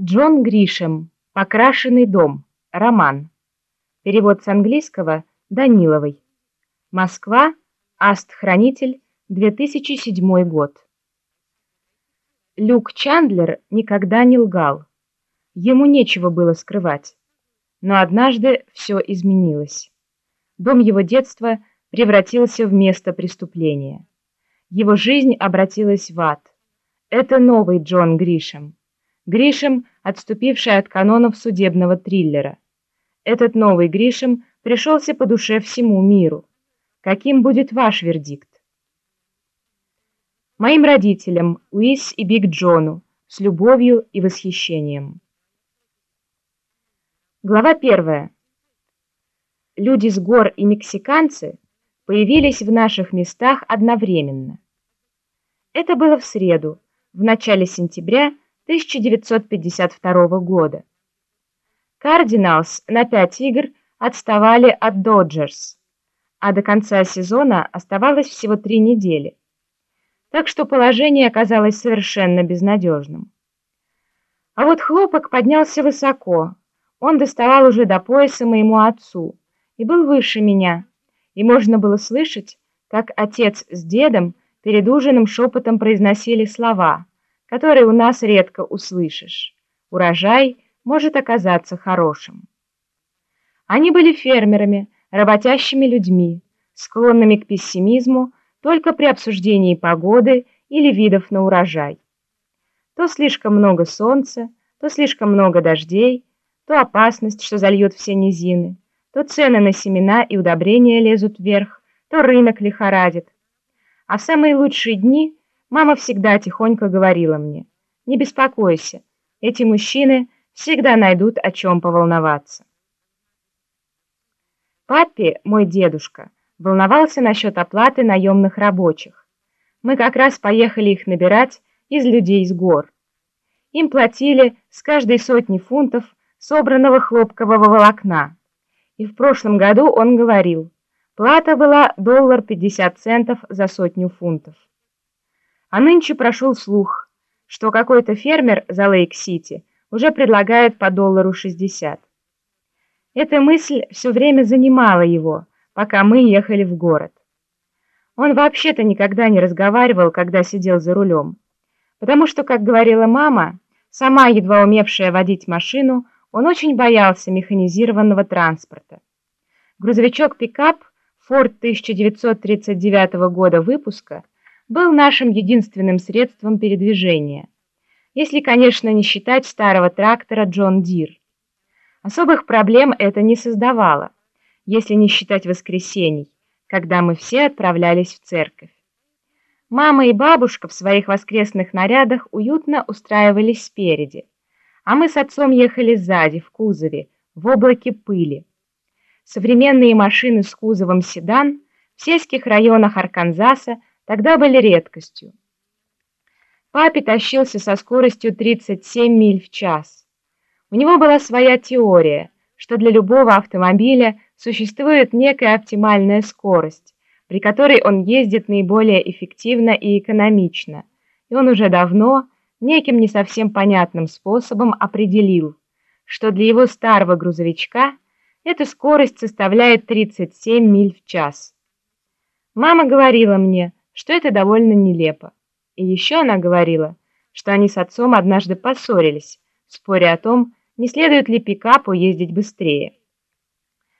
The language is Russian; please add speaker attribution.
Speaker 1: Джон Гришем. Покрашенный дом. Роман. Перевод с английского Даниловой. Москва. Аст-хранитель. 2007 год. Люк Чандлер никогда не лгал. Ему нечего было скрывать. Но однажды все изменилось. Дом его детства превратился в место преступления. Его жизнь обратилась в ад. Это новый Джон Гришем. Гришем, отступивший от канонов судебного триллера. Этот новый Гришем пришелся по душе всему миру. Каким будет ваш вердикт? Моим родителям, Уис и Биг Джону, с любовью и восхищением. Глава первая. Люди с гор и мексиканцы появились в наших местах одновременно. Это было в среду, в начале сентября 1952 года. Кардиналс на 5 игр отставали от Доджерс, а до конца сезона оставалось всего три недели. Так что положение оказалось совершенно безнадежным. А вот хлопок поднялся высоко. Он доставал уже до пояса моему отцу и был выше меня, и можно было слышать, как отец с дедом перед ужином шепотом произносили слова – которые у нас редко услышишь. Урожай может оказаться хорошим. Они были фермерами, работящими людьми, склонными к пессимизму только при обсуждении погоды или видов на урожай. То слишком много солнца, то слишком много дождей, то опасность, что зальет все низины, то цены на семена и удобрения лезут вверх, то рынок лихорадит. А в самые лучшие дни – Мама всегда тихонько говорила мне, «Не беспокойся, эти мужчины всегда найдут о чем поволноваться». Папе, мой дедушка, волновался насчет оплаты наемных рабочих. Мы как раз поехали их набирать из людей с гор. Им платили с каждой сотни фунтов собранного хлопкового волокна. И в прошлом году он говорил, плата была доллар 50 центов за сотню фунтов. А нынче прошел слух, что какой-то фермер за Лейк-Сити уже предлагает по доллару 60. Эта мысль все время занимала его, пока мы ехали в город. Он вообще-то никогда не разговаривал, когда сидел за рулем, потому что, как говорила мама, сама едва умевшая водить машину, он очень боялся механизированного транспорта. Грузовичок-пикап Ford 1939 года выпуска – был нашим единственным средством передвижения, если, конечно, не считать старого трактора Джон Дир. Особых проблем это не создавало, если не считать воскресений, когда мы все отправлялись в церковь. Мама и бабушка в своих воскресных нарядах уютно устраивались спереди, а мы с отцом ехали сзади, в кузове, в облаке пыли. Современные машины с кузовом седан в сельских районах Арканзаса тогда были редкостью. Папе тащился со скоростью 37 миль в час. У него была своя теория, что для любого автомобиля существует некая оптимальная скорость, при которой он ездит наиболее эффективно и экономично, и он уже давно, неким не совсем понятным способом определил, что для его старого грузовичка эта скорость составляет 37 миль в час. Мама говорила мне, что это довольно нелепо. И еще она говорила, что они с отцом однажды поссорились, споря о том, не следует ли пикапу ездить быстрее.